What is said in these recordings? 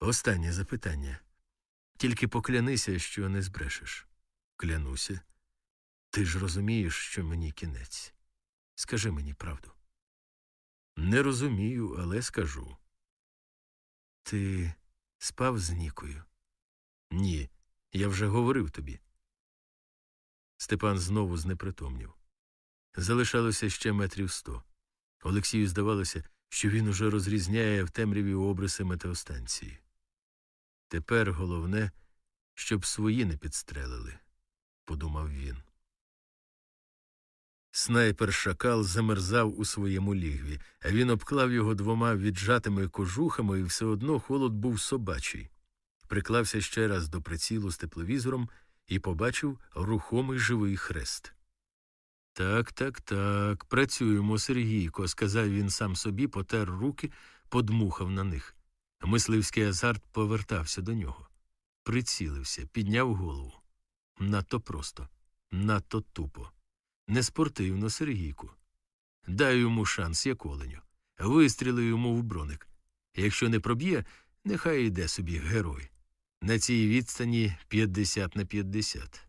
Останнє запитання. Тільки поклянися, що не збрешеш. Клянуся. Ти ж розумієш, що мені кінець. Скажи мені правду. Не розумію, але скажу. Ти спав з Нікою? Ні, я вже говорив тобі. Степан знову знепритомнів. Залишалося ще метрів сто. Олексію здавалося, що він уже розрізняє в темряві обриси метеостанції. Тепер головне, щоб свої не підстрелили, подумав він. Снайпер шакал замерзав у своєму лігві, а він обклав його двома віджатими кожухами, і все одно холод був собачий. Приклався ще раз до прицілу з тепловізором і побачив рухомий живий хрест. Так, так, так, працюємо, Сергійко, сказав він сам собі, потер руки, подмухав на них. Мисливський азарт повертався до нього. Прицілився, підняв голову. Надто просто, надто тупо. Неспортивно, Сергійку. Дай йому шанс, як оленю. Вистріли йому в броник. Якщо не проб'є, нехай йде собі герой. На цій відстані 50 на 50.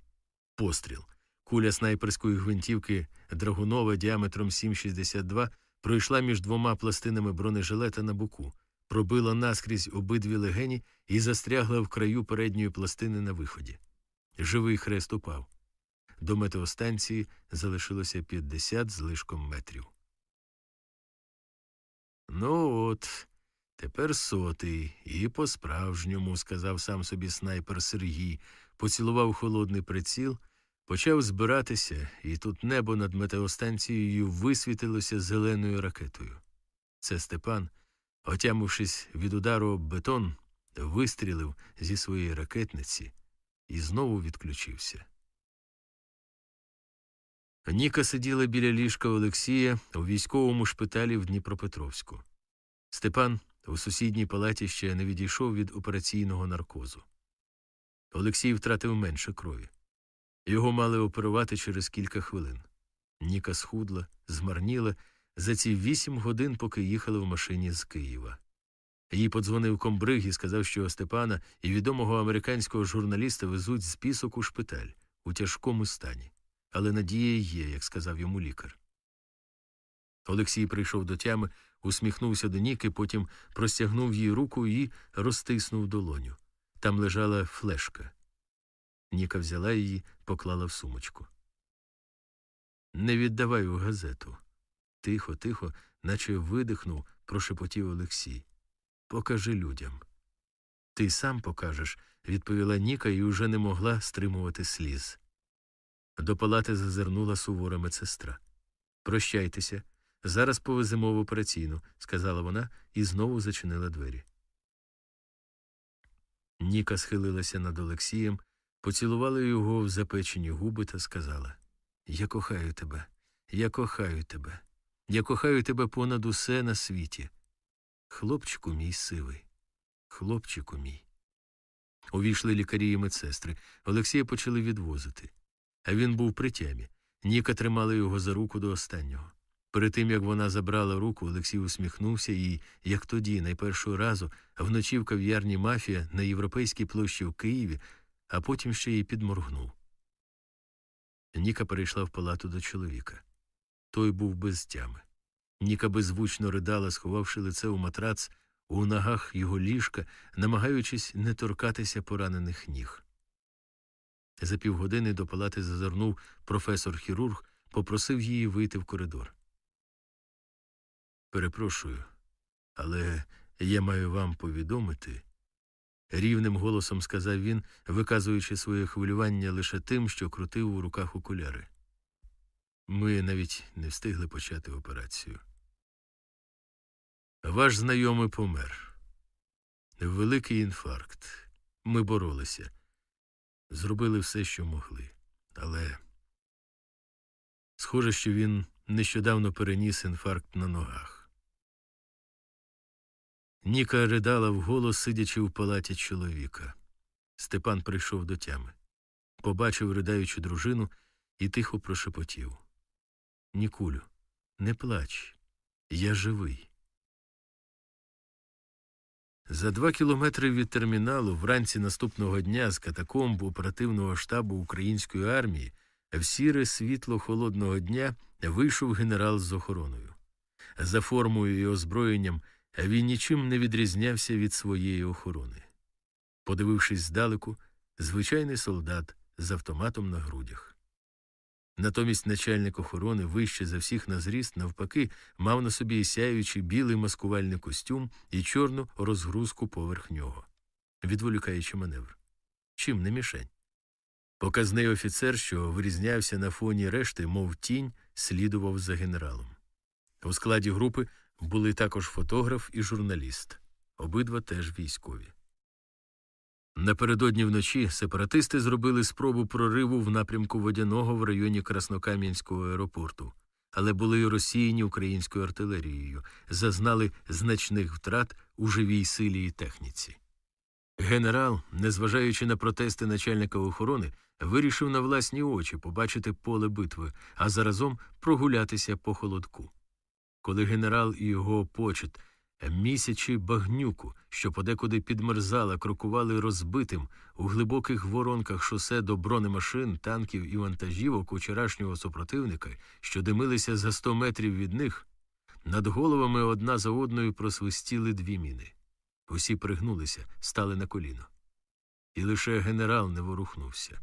Постріл. Куля снайперської гвинтівки Драгунова діаметром 7,62 пройшла між двома пластинами бронежилета на боку, пробила наскрізь обидві легені і застрягла в краю передньої пластини на виході. Живий хрест упав. До метеостанції залишилося 50 з лишком метрів. Ну от, тепер сотий, і по справжньому, сказав сам собі снайпер Сергій, поцілував холодний приціл, почав збиратися, і тут небо над метеостанцією висвітилося зеленою ракетою. Це Степан, отямившись від удару об бетон, вистрілив зі своєї ракетниці і знову відключився. Ніка сиділа біля ліжка Олексія у військовому шпиталі в Дніпропетровську. Степан у сусідній палаті ще не відійшов від операційного наркозу. Олексій втратив менше крові. Його мали оперувати через кілька хвилин. Ніка схудла, змарніла за ці вісім годин, поки їхали в машині з Києва. Їй подзвонив комбриг і сказав, що Степана і відомого американського журналіста везуть з пісок у шпиталь у тяжкому стані але надія є, як сказав йому лікар. Олексій прийшов до тями, усміхнувся до Ніки, потім простягнув їй руку і розтиснув долоню. Там лежала флешка. Ніка взяла її, поклала в сумочку. Не віддавай у газету. Тихо, тихо, наче видихнув, прошепотів Олексій. Покажи людям. Ти сам покажеш, відповіла Ніка і уже не могла стримувати сліз. До палати зазирнула сувора медсестра. Прощайтеся. Зараз повеземо в операційну, сказала вона і знову зачинила двері. Ніка схилилася над Олексієм, поцілувала його в запечені губи та сказала Я кохаю тебе, я кохаю тебе, я кохаю тебе понад усе на світі. Хлопчику мій сивий, хлопчику мій. Увійшли лікарі і медсестри. Олексія почали відвозити а він був при тямі. Ніка тримала його за руку до останнього. Перед тим як вона забрала руку, Олексій усміхнувся і, як тоді, найпершого разу, вночі в кав'ярні мафія на європейській площі в Києві, а потім ще й підморгнув. Ніка перейшла в палату до чоловіка. Той був без тями. Ніка беззвучно ридала, сховавши лице у матрац у ногах його ліжка, намагаючись не торкатися поранених ніг. За півгодини до палати зазирнув професор хірург, попросив її вийти в коридор. Перепрошую, але я маю вам повідомити. Рівним голосом сказав він, виказуючи своє хвилювання лише тим, що крутив у руках окуляри. Ми навіть не встигли почати операцію. Ваш знайомий помер. Великий інфаркт. Ми боролися зробили все, що могли. Але схоже, що він нещодавно переніс інфаркт на ногах. Ніка ридала вголос, сидячи в палаті чоловіка. Степан прийшов до тями, побачив ридаючу дружину і тихо прошепотів Нікулю, не плач, я живий. За два кілометри від терміналу вранці наступного дня з катакомб оперативного штабу української армії в сіре світло холодного дня вийшов генерал з охороною. За формою і озброєнням він нічим не відрізнявся від своєї охорони. Подивившись здалеку, звичайний солдат з автоматом на грудях. Натомість начальник охорони, вище за всіх на зріст, навпаки, мав на собі сяючий білий маскувальний костюм і чорну розгрузку поверх нього, відволікаючи маневр. Чим не мішень. Показний офіцер, що вирізнявся на фоні решти, мов тінь, слідував за генералом. У складі групи були також фотограф і журналіст, обидва теж військові. Напередодні вночі сепаратисти зробили спробу прориву в напрямку водяного в районі Краснокам'янського аеропорту, але були розсіяні українською артилерією, зазнали значних втрат у живій силі і техніці. Генерал, незважаючи на протести начальника охорони, вирішив на власні очі побачити поле битви, а заразом прогулятися по холодку. Коли генерал і його почет Місячі багнюку, що подекуди підмерзала, крокували розбитим у глибоких воронках шосе до бронемашин, танків і вантажівок вчорашнього супротивника, що димилися за сто метрів від них, над головами одна за одною просвистіли дві міни. Усі пригнулися, стали на коліно. І лише генерал не ворухнувся.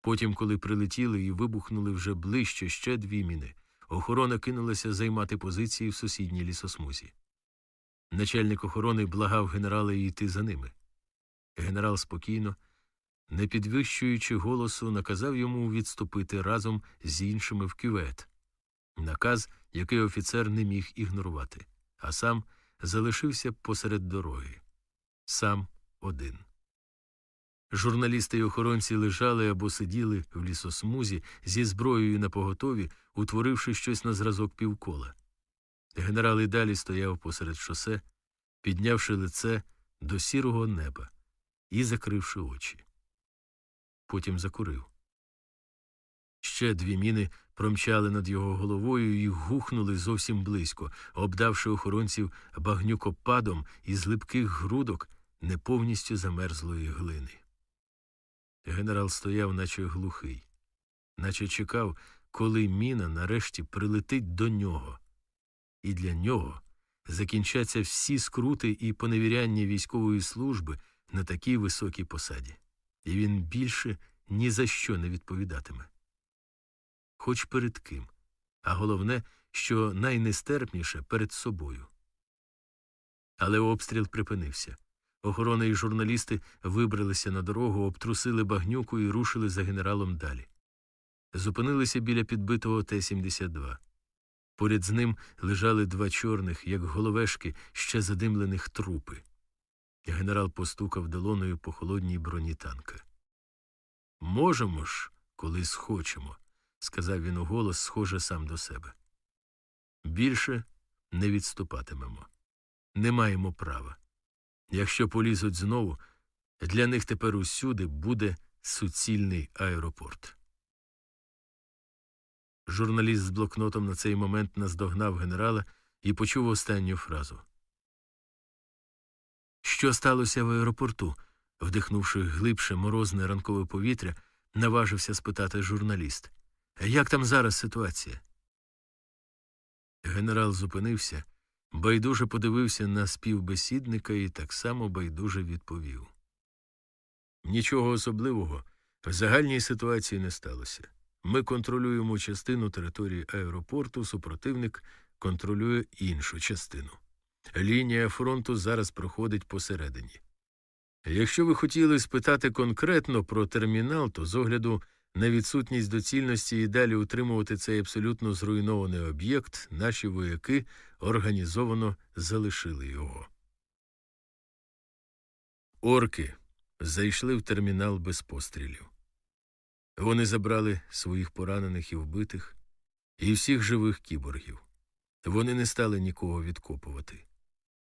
Потім, коли прилетіли і вибухнули вже ближче ще дві міни, охорона кинулася займати позиції в сусідній лісосмузі. Начальник охорони благав генерала йти за ними. Генерал спокійно, не підвищуючи голосу, наказав йому відступити разом з іншими в кювет. Наказ, який офіцер не міг ігнорувати, а сам залишився посеред дороги. Сам один. Журналісти й охоронці лежали або сиділи в лісосмузі зі зброєю на поготові, утворивши щось на зразок півкола. Генерал і далі стояв посеред шосе, піднявши лице до сірого неба і закривши очі. Потім закурив. Ще дві міни промчали над його головою і гухнули зовсім близько, обдавши охоронців багнюкопадом із липких грудок неповністю замерзлої глини. Генерал стояв, наче глухий, наче чекав, коли міна нарешті прилетить до нього і для нього закінчаться всі скрути і поневіряння військової служби на такій високій посаді, і він більше ні за що не відповідатиме. Хоч перед ким, а головне, що найнестерпніше перед собою. Але обстріл припинився. Охорона і журналісти вибралися на дорогу, обтрусили багнюку і рушили за генералом далі. Зупинилися біля підбитого Т-72. Поряд з ним лежали два чорних, як головешки, ще задимлених трупи. Генерал постукав долоною по холодній броні танка. Можемо ж, коли схочемо, сказав він у голос, схоже сам до себе. Більше не відступатимемо. Не маємо права. Якщо полізуть знову, для них тепер усюди буде суцільний аеропорт. Журналіст з блокнотом на цей момент наздогнав генерала і почув останню фразу. Що сталося в аеропорту? вдихнувши глибше морозне ранкове повітря, наважився спитати журналіст. Як там зараз ситуація? Генерал зупинився, байдуже подивився на співбесідника і так само байдуже відповів. Нічого особливого в загальній ситуації не сталося. Ми контролюємо частину території аеропорту, супротивник контролює іншу частину. Лінія фронту зараз проходить посередині. Якщо ви хотіли спитати конкретно про термінал, то з огляду на відсутність доцільності і далі утримувати цей абсолютно зруйнований об'єкт, наші вояки організовано залишили його. Орки зайшли в термінал без пострілів. Вони забрали своїх поранених і вбитих, і всіх живих кіборгів. Вони не стали нікого відкопувати,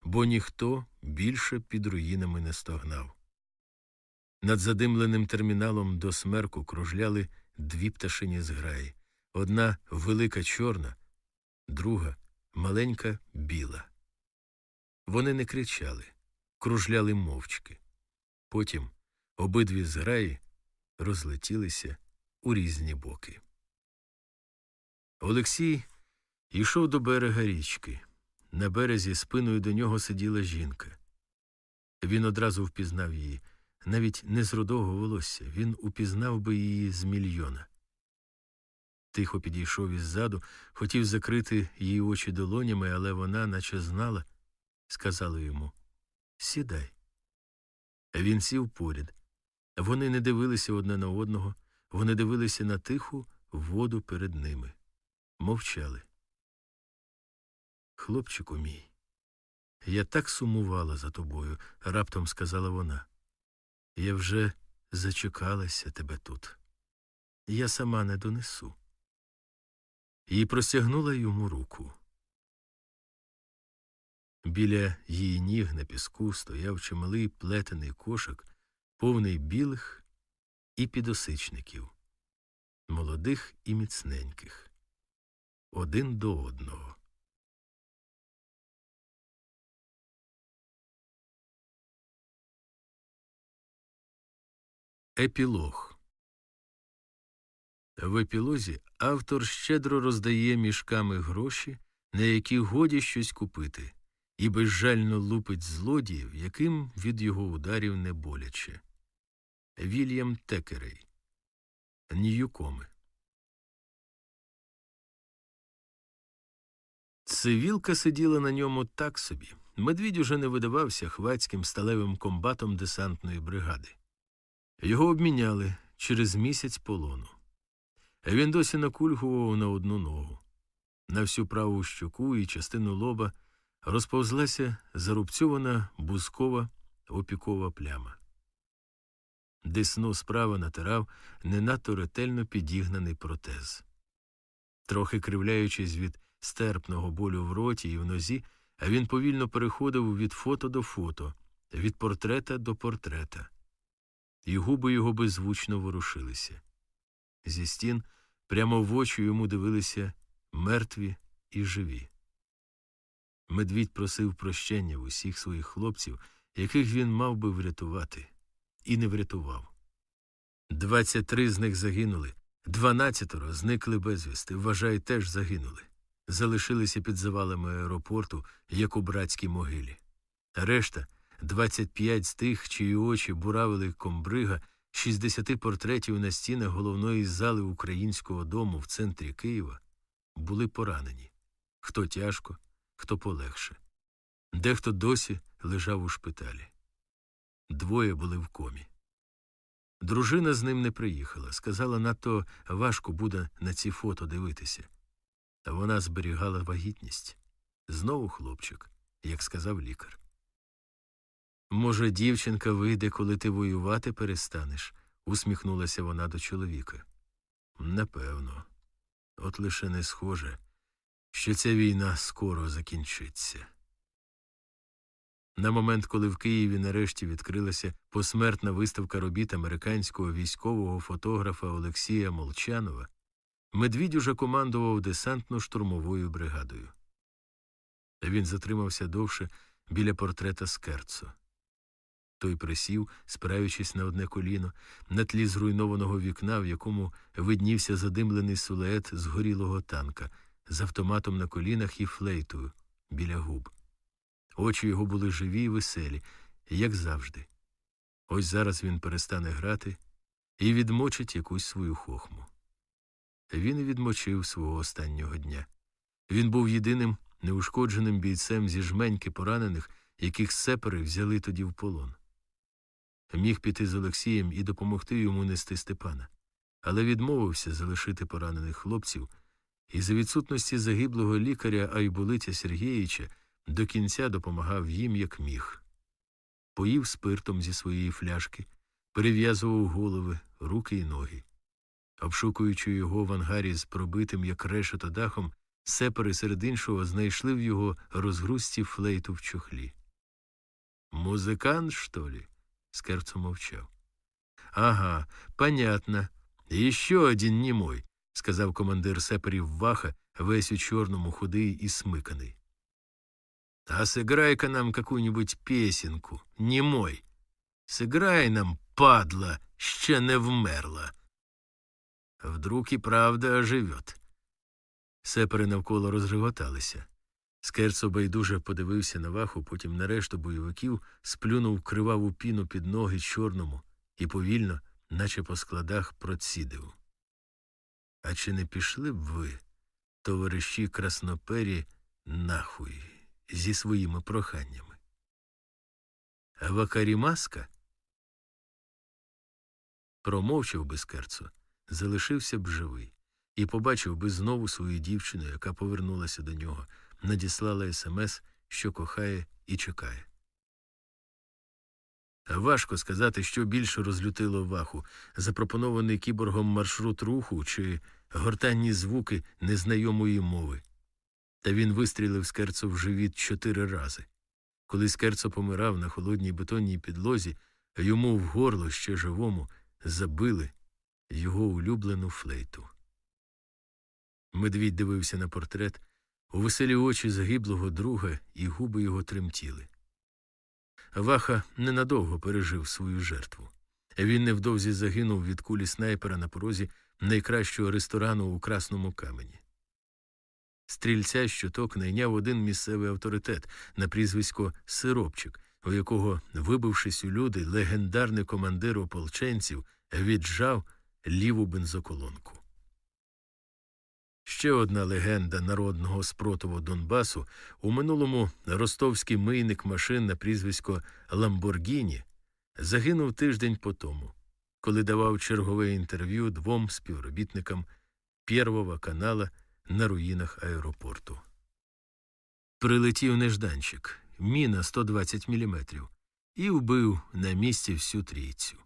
бо ніхто більше під руїнами не стогнав. Над задимленим терміналом до смерку кружляли дві пташині зграї одна велика чорна, друга маленька біла. Вони не кричали, кружляли мовчки. Потім обидві зграї розлетілися у різні боки. Олексій йшов до берега річки. На березі спиною до нього сиділа жінка. Він одразу впізнав її, навіть не з рудого волосся, він упізнав би її з мільйона. Тихо підійшов іззаду, хотів закрити її очі долонями, але вона, наче знала, сказала йому Сідай. Він сів поряд. Вони не дивилися одне на одного, вони дивилися на тиху воду перед ними, мовчали. Хлопчику мій, я так сумувала за тобою, раптом сказала вона. Я вже зачекалася тебе тут. Я сама не донесу. І простягнула йому руку. Біля її ніг на піску стояв чималий плетений кошик, повний білих і підосичників, молодих і міцненьких, один до одного. Епілог В епілозі автор щедро роздає мішками гроші, на які годі щось купити, і безжально лупить злодіїв, яким від його ударів не боляче. Вільям Текерей Ньюкоми Цивілка сиділа на ньому так собі. Медвідь уже не видавався хвацьким сталевим комбатом десантної бригади. Його обміняли через місяць полону. Він досі накульгував на одну ногу. На всю праву щоку і частину лоба розповзлася зарубцьована бузкова опікова пляма. Десну справа натирав не надто ретельно підігнаний протез. Трохи кривляючись від стерпного болю в роті і в нозі, він повільно переходив від фото до фото, від портрета до портрета і губи його беззвучно ворушилися. Зі стін прямо в очі йому дивилися мертві і живі. Медвідь просив прощення в усіх своїх хлопців, яких він мав би врятувати, і не врятував. Двадцять три з них загинули, дванадцятеро зникли безвісти, вважай, теж загинули. Залишилися під завалами аеропорту, як у братській могилі. Решта 25 з тих, чиї очі буравили комбрига, 60 портретів на стінах головної зали українського дому в центрі Києва були поранені хто тяжко, хто полегше. Дехто досі лежав у шпиталі. Двоє були в комі. Дружина з ним не приїхала. Сказала, надто важко буде на ці фото дивитися. Та вона зберігала вагітність. Знову хлопчик, як сказав лікар. Може, дівчинка вийде, коли ти воювати перестанеш, усміхнулася вона до чоловіка. Напевно, от лише не схоже, що ця війна скоро закінчиться. На момент, коли в Києві нарешті відкрилася посмертна виставка робіт американського військового фотографа Олексія Молчанова, медвідь уже командував десантно штурмовою бригадою. Він затримався довше біля портрета Скерцо. Той присів, спираючись на одне коліно, на тлі зруйнованого вікна, в якому виднівся задимлений сулеет згорілого танка з автоматом на колінах і флейтою біля губ. Очі його були живі й веселі, як завжди. Ось зараз він перестане грати і відмочить якусь свою хохму. Він і відмочив свого останнього дня. Він був єдиним неушкодженим бійцем зі жменьки поранених, яких сепери взяли тоді в полон міг піти з Олексієм і допомогти йому нести Степана, але відмовився залишити поранених хлопців і за відсутності загиблого лікаря Айболитя Сергієвича до кінця допомагав їм, як міг. Поїв спиртом зі своєї фляжки, перев'язував голови, руки й ноги. Обшукуючи його в ангарі з пробитим, як решето дахом, сепери серед іншого знайшли в його розгрузці флейту в чохлі. Музикант, що лі? Скерцо мовчав. Ага, понятно. Еще один немой, сказав командир сеперів Ваха, весь у чорному худий і смиканий. А сыграй-ка нам какую-нибудь песенку, не мой. Сыграй нам, падла, ще не вмерла. Вдруг і правда оживет. Сепери навколо розреготалися. Скерцо байдуже подивився на ваху, потім на решту бойовиків, сплюнув криваву піну під ноги чорному і повільно, наче по складах, процідив. А чи не пішли б ви, товариші краснопері, нахуй, зі своїми проханнями? Вакарімаска промовчав би Скерцо, залишився б живий і побачив би знову свою дівчину, яка повернулася до нього, надіслала смс, що кохає і чекає. Важко сказати, що більше розлютило ваху запропонований кіборгом маршрут руху чи гортанні звуки незнайомої мови. Та він вистрілив скерцо в живіт чотири рази. Коли скерцо помирав на холодній бетонній підлозі, йому в горло ще живому забили його улюблену флейту. Медвідь дивився на портрет, у веселі очі загиблого друга, і губи його тремтіли. Ваха ненадовго пережив свою жертву. Він невдовзі загинув від кулі снайпера на порозі найкращого ресторану у красному камені. Стрільця щоток найняв один місцевий авторитет на прізвисько Сиропчик, у якого, вибившись у люди, легендарний командир ополченців віджав ліву бензоколонку. Ще одна легенда народного спротиву Донбасу у минулому ростовський мийник машин на прізвисько Ламборгіні загинув тиждень по тому, коли давав чергове інтерв'ю двом співробітникам Первого канала на руїнах аеропорту. Прилетів нежданчик, міна 120 мм, і вбив на місці всю трійцю.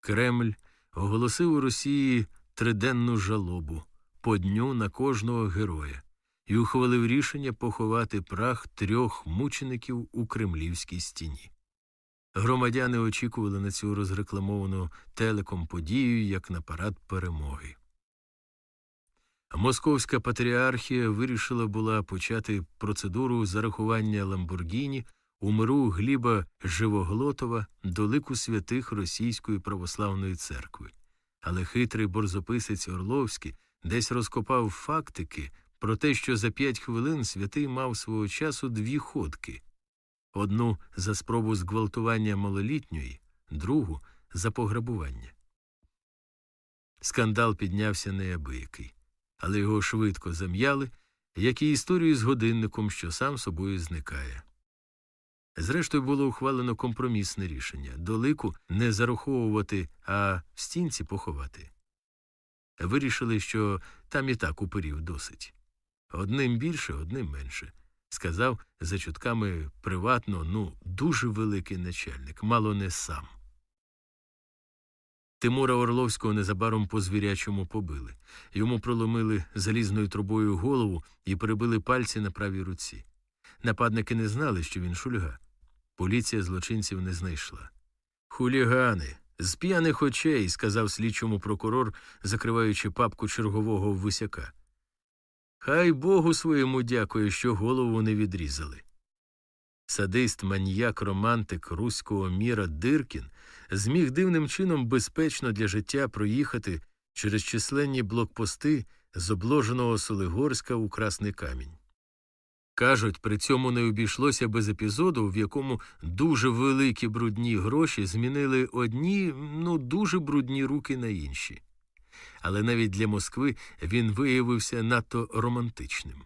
Кремль оголосив у Росії триденну жалобу по дню на кожного героя і ухвалив рішення поховати прах трьох мучеників у кремлівській стіні. Громадяни очікували на цю розрекламовану телеком подію як на парад перемоги. Московська патріархія вирішила була почати процедуру зарахування Ламборгіні у миру Гліба Живоглотова до лику святих Російської православної церкви. Але хитрий борзописець Орловський десь розкопав фактики про те, що за п'ять хвилин святий мав свого часу дві ходки одну за спробу зґвалтування малолітньої, другу за пограбування. Скандал піднявся неабиякий, але його швидко зам'яли, як і історію з годинником, що сам собою зникає. Зрештою було ухвалено компромісне рішення до лику не зараховувати, а в стінці поховати. Вирішили, що там і так упирів досить. Одним більше, одним менше. Сказав за чутками приватно, ну, дуже великий начальник, мало не сам. Тимура Орловського незабаром по звірячому побили. Йому проломили залізною трубою голову і перебили пальці на правій руці. Нападники не знали, що він шульга. Поліція злочинців не знайшла. Хулігани. З п'яних очей, сказав слідчому прокурор, закриваючи папку чергового висяка. Хай Богу своєму дякує, що голову не відрізали. Садист, маньяк, романтик руського міра Диркін зміг дивним чином безпечно для життя проїхати через численні блокпости з обложеного Солигорська у Красний Камінь. Кажуть, при цьому не обійшлося без епізоду, в якому дуже великі брудні гроші змінили одні, ну дуже брудні руки на інші. Але навіть для Москви він виявився надто романтичним.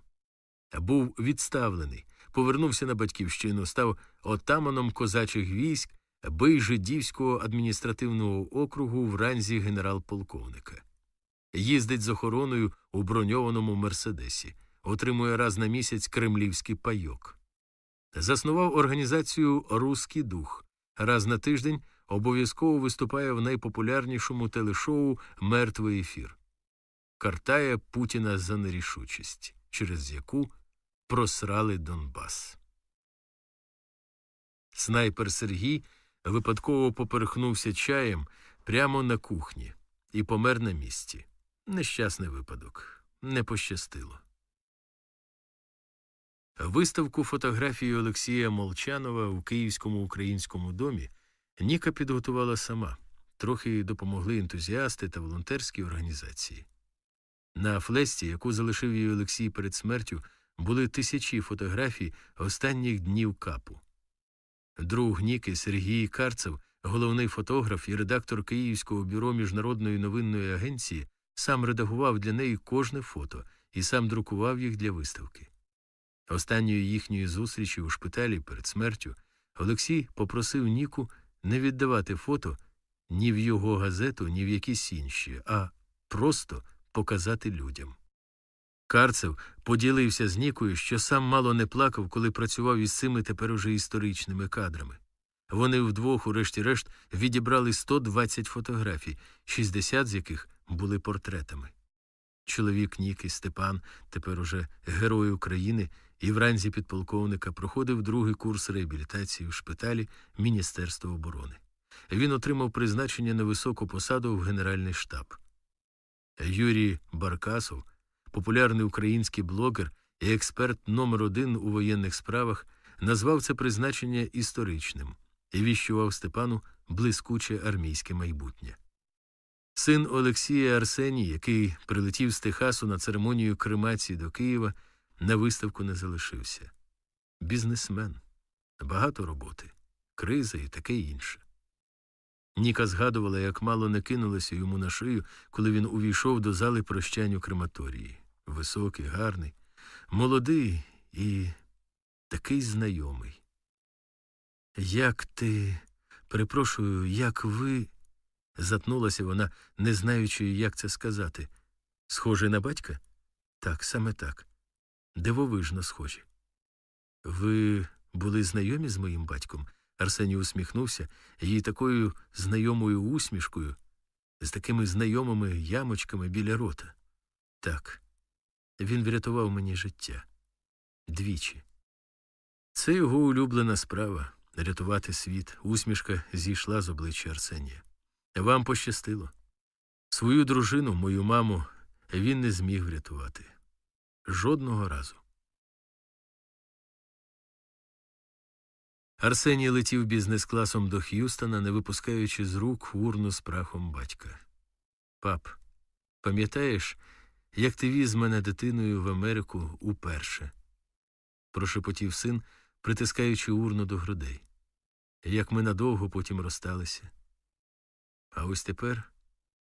Був відставлений, повернувся на батьківщину, став отаманом козачих військ Бейжидівського адміністративного округу в ранзі генерал-полковника. Їздить з охороною у броньованому мерседесі отримує раз на місяць кремлівський пайок. Заснував організацію Руський дух. Раз на тиждень обов'язково виступає в найпопулярнішому телешоу Мертвий ефір. Картає Путіна за нерішучість, через яку просрали Донбас. Снайпер Сергій випадково поперхнувся чаєм прямо на кухні і помер на місці. Нещасний випадок. Не пощастило. Виставку фотографії Олексія Молчанова у Київському українському домі Ніка підготувала сама. Трохи допомогли ентузіасти та волонтерські організації. На флесті, яку залишив їй Олексій перед смертю, були тисячі фотографій останніх днів капу. Друг Ніки Сергій Карцев, головний фотограф і редактор Київського бюро міжнародної новинної агенції, сам редагував для неї кожне фото і сам друкував їх для виставки. Останньої їхньої зустрічі у шпиталі перед смертю Олексій попросив Ніку не віддавати фото ні в його газету, ні в якісь інші, а просто показати людям. Карцев поділився з Нікою, що сам мало не плакав, коли працював із цими тепер уже історичними кадрами. Вони вдвох, урешті-решт, відібрали 120 фотографій, 60 з яких були портретами. Чоловік Ніки Степан, тепер уже герой України, і в ранзі підполковника проходив другий курс реабілітації в шпиталі Міністерства оборони. Він отримав призначення на високу посаду в Генеральний штаб. Юрій Баркасов, популярний український блогер і експерт номер один у воєнних справах, назвав це призначення історичним і віщував Степану блискуче армійське майбутнє. Син Олексія Арсеній, який прилетів з Техасу на церемонію кремації до Києва, на виставку не залишився. Бізнесмен, багато роботи, криза і таке інше. Ніка згадувала, як мало не кинулося йому на шию, коли він увійшов до зали прощань у крематорії. Високий, гарний, молодий і такий знайомий. Як ти, перепрошую, як ви. затнулася вона, не знаючи, як це сказати. Схожий на батька? Так, саме так. Дивовижно схожі. Ви були знайомі з моїм батьком? Арсеній усміхнувся їй такою знайомою усмішкою, з такими знайомими ямочками біля рота. Так, він врятував мені життя двічі. Це його улюблена справа рятувати світ. Усмішка зійшла з обличчя Арсенія. Вам пощастило. Свою дружину, мою маму, він не зміг врятувати. Жодного разу. Арсеній летів бізнес-класом до Х'юстона, не випускаючи з рук урну з прахом батька. Пап, пам'ятаєш, як ти віз мене дитиною в Америку уперше? прошепотів син, притискаючи урну до грудей. Як ми надовго потім розсталися. А ось тепер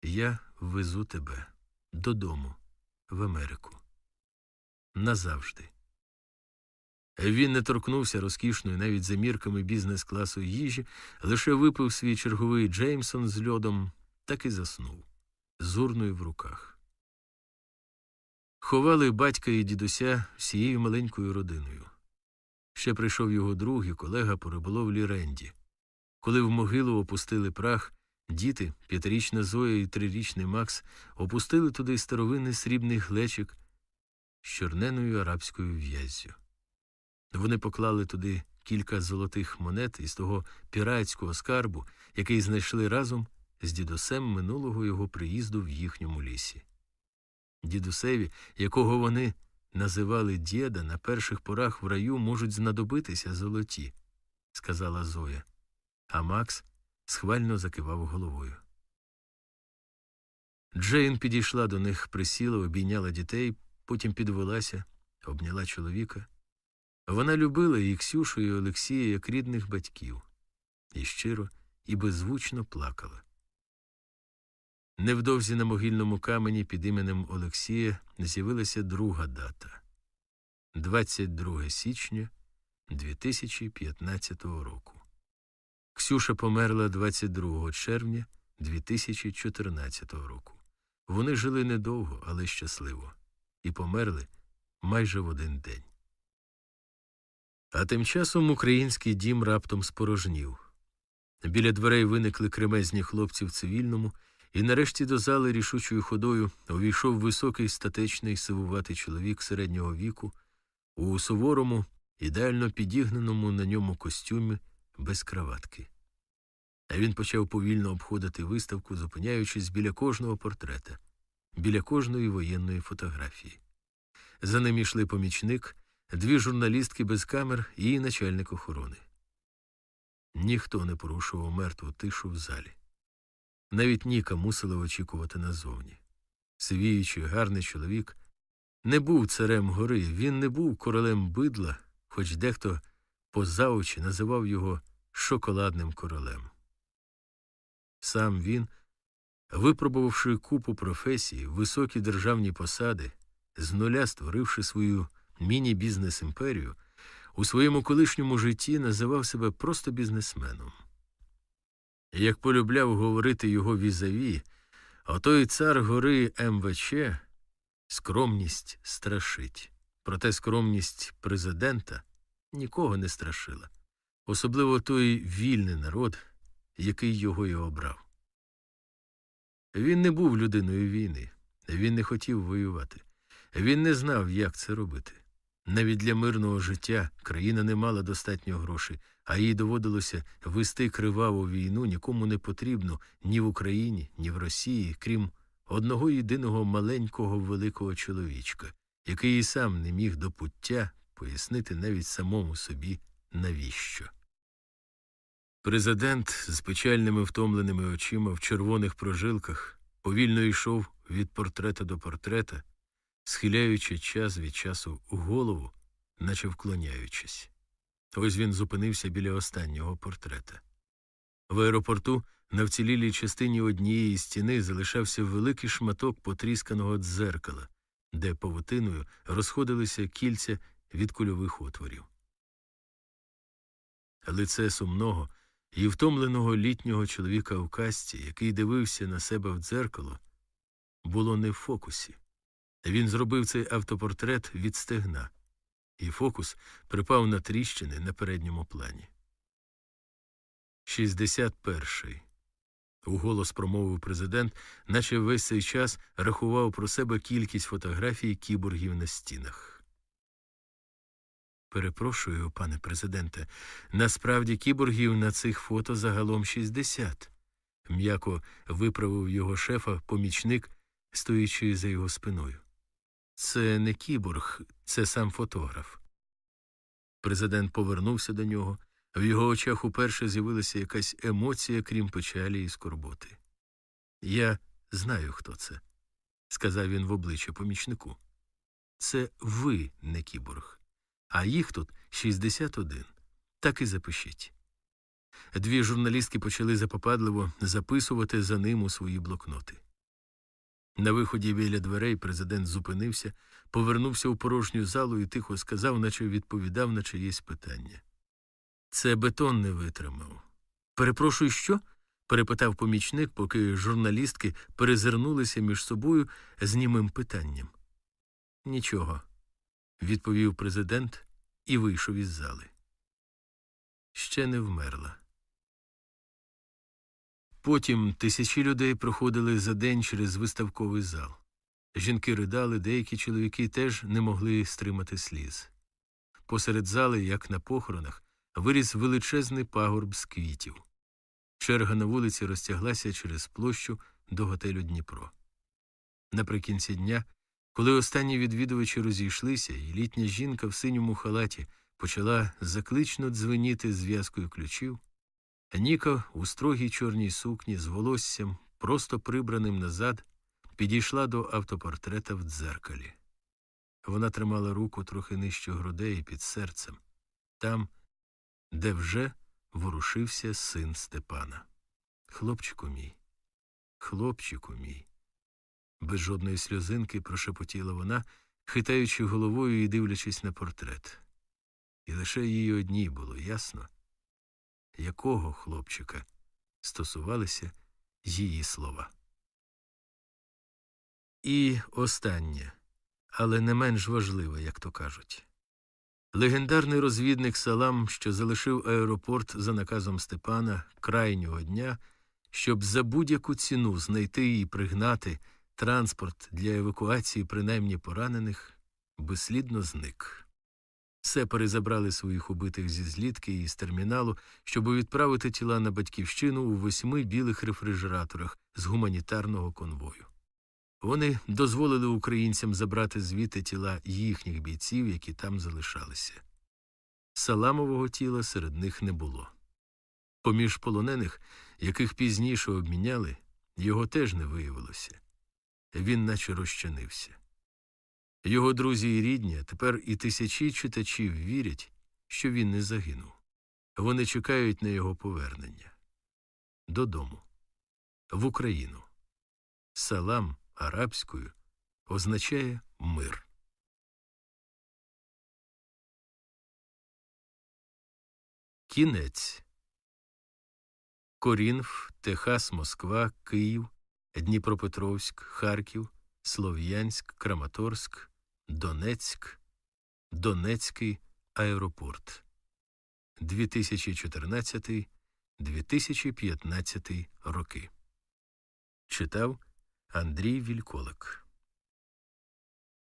я везу тебе додому, в Америку. Назавжди. Він не торкнувся розкішною навіть за мірками бізнес-класу їжі, лише випив свій черговий Джеймсон з льодом, так і заснув, з урною в руках. Ховали батька і дідуся всією маленькою родиною. Ще прийшов його друг і колега по риболовлі Ренді. Коли в могилу опустили прах, діти, п'ятирічна Зоя і трирічний Макс, опустили туди старовинний срібний глечик з чорненою арабською в'яззю. Вони поклали туди кілька золотих монет із того піратського скарбу, який знайшли разом з дідусем минулого його приїзду в їхньому лісі. Дідусеві, якого вони називали діда, на перших порах в раю можуть знадобитися золоті, сказала Зоя. А Макс схвально закивав головою. Джейн підійшла до них, присіла, обійняла дітей, потім підвелася, обняла чоловіка. Вона любила і Ксюшу, і Олексія як рідних батьків, і щиро, і беззвучно плакала. Невдовзі на могильному камені під іменем Олексія з'явилася друга дата 22 січня 2015 року. Ксюша померла 22 червня 2014 року. Вони жили недовго, але щасливо, і померли майже в один день. А тим часом український дім раптом спорожнів. Біля дверей виникли кремезні хлопці в цивільному, і нарешті до зали рішучою ходою увійшов високий статечний сивуватий чоловік середнього віку у суворому, ідеально підігнаному на ньому костюмі без краватки. А він почав повільно обходити виставку, зупиняючись біля кожного портрета, біля кожної воєнної фотографії. За ним йшли помічник, дві журналістки без камер і начальник охорони. Ніхто не порушував мертву тишу в залі. Навіть Ніка мусила очікувати назовні. Сивіючий, гарний чоловік не був царем гори, він не був королем бидла, хоч дехто поза очі називав його шоколадним королем. Сам він, випробувавши купу професій, високі державні посади, з нуля створивши свою міні-бізнес імперію, у своєму колишньому житті називав себе просто бізнесменом. Як полюбляв говорити його візаві, отой цар гори МВЧ скромність страшить. Проте скромність президента нікого не страшила, особливо той вільний народ, який його і обрав. Він не був людиною війни, він не хотів воювати, він не знав, як це робити. Навіть для мирного життя країна не мала достатньо грошей, а їй доводилося вести криваву війну нікому не потрібно ні в Україні, ні в Росії, крім одного єдиного маленького великого чоловічка, який і сам не міг до пуття пояснити навіть самому собі навіщо. Президент з печальними втомленими очима в червоних прожилках повільно йшов від портрета до портрета, схиляючи час від часу голову, наче вклоняючись. Ось він зупинився біля останнього портрета. В аеропорту на вцілілій частині однієї стіни залишався великий шматок потрісканого дзеркала, де павутиною розходилися кільця від кульових отворів. Лице сумного і втомленого літнього чоловіка в касті, який дивився на себе в дзеркало, було не в фокусі. Він зробив цей автопортрет від стегна, і фокус припав на тріщини на передньому плані. 61-й. Уголос промовив президент, наче весь цей час рахував про себе кількість фотографій кіборгів на стінах. Перепрошую, пане президенте, насправді кіборгів на цих фото загалом 60. М'яко виправив його шефа помічник, стоячи за його спиною. Це не кіборг, це сам фотограф. Президент повернувся до нього. В його очах уперше з'явилася якась емоція, крім печалі і скорботи. Я знаю, хто це, сказав він в обличчя помічнику. Це ви, не кіборг, а їх тут 61. Так і запишіть. Дві журналістки почали запопадливо записувати за ним у свої блокноти. На виході біля дверей президент зупинився, повернувся у порожню залу і тихо сказав, наче відповідав на чиєсь питання. Це бетон не витримав. Перепрошую, що? перепитав помічник, поки журналістки перезирнулися між собою з німим питанням. Нічого, відповів президент і вийшов із зали. Ще не вмерла. Потім тисячі людей проходили за день через виставковий зал. Жінки ридали, деякі чоловіки теж не могли стримати сліз. Посеред зали, як на похоронах, виріс величезний пагорб з квітів. Черга на вулиці розтяглася через площу до готелю Дніпро. Наприкінці дня, коли останні відвідувачі розійшлися, і літня жінка в синьому халаті почала заклично дзвеніти зв'язкою ключів, Ніка у строгій чорній сукні з волоссям, просто прибраним назад, підійшла до автопортрета в дзеркалі. Вона тримала руку трохи нижче грудей під серцем, там, де вже ворушився син Степана. Хлопчику мій, хлопчику мій. Без жодної сльозинки прошепотіла вона, хитаючи головою і дивлячись на портрет. І лише їй одній було ясно, якого хлопчика стосувалися її слова. І останнє, але не менш важливе, як то кажуть. Легендарний розвідник Салам, що залишив аеропорт за наказом Степана крайнього дня, щоб за будь-яку ціну знайти і пригнати транспорт для евакуації принаймні поранених, безслідно зник. Сепари забрали своїх убитих зі злітки і з терміналу, щоб відправити тіла на батьківщину у восьми білих рефрижераторах з гуманітарного конвою. Вони дозволили українцям забрати звідти тіла їхніх бійців, які там залишалися. Саламового тіла серед них не було. Поміж полонених, яких пізніше обміняли, його теж не виявилося. Він наче розчинився. Його друзі і рідні, тепер і тисячі читачів вірять, що він не загинув. Вони чекають на його повернення додому, в Україну. Салам арабською означає мир. Кінець Корінф, Техас, Москва, Київ, Дніпропетровськ, Харків, Слов'янськ, Краматорськ, Донецьк, Донецький аеропорт 2014-2015 роки. Читав Андрій Вільколик